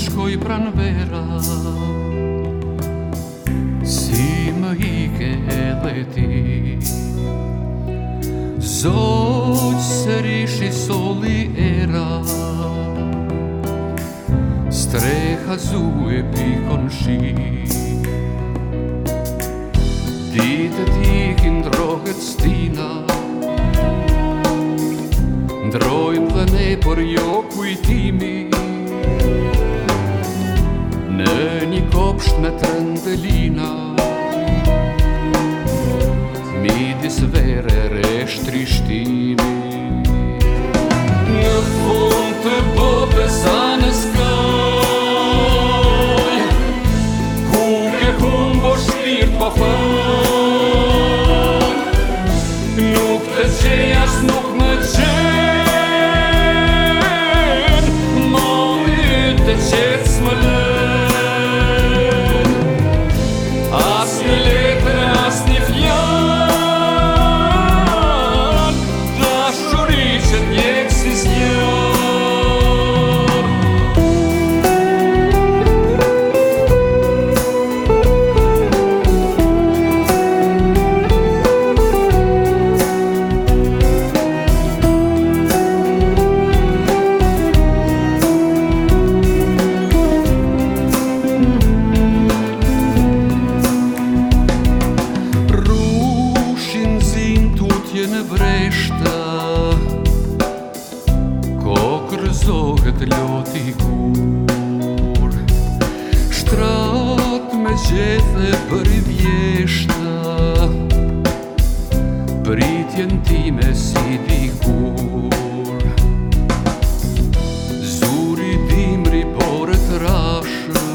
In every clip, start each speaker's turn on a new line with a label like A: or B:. A: shkoj pran vera Si më ike edhe ti Zoj se rishi soli era Streha zuje pikon shi Dite tikin drohet stina Ndrojmë dhe ne për jo jo kujtimi 那等的离。gjëzohet lot i kur Shtrat me gjithë për i vjeshtë Për ti me si di kur Zuri dimri por të rashë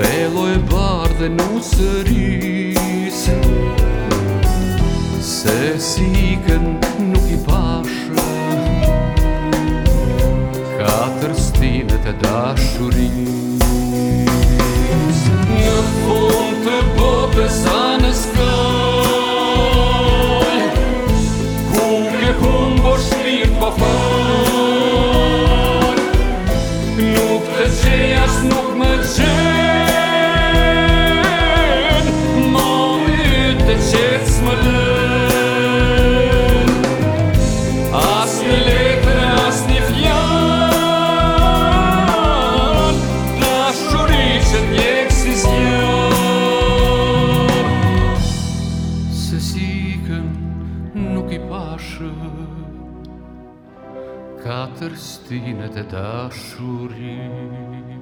A: Velo e barë dhe në Se si këndë Takadashurigi. руки паши, Катер стине те дашурі.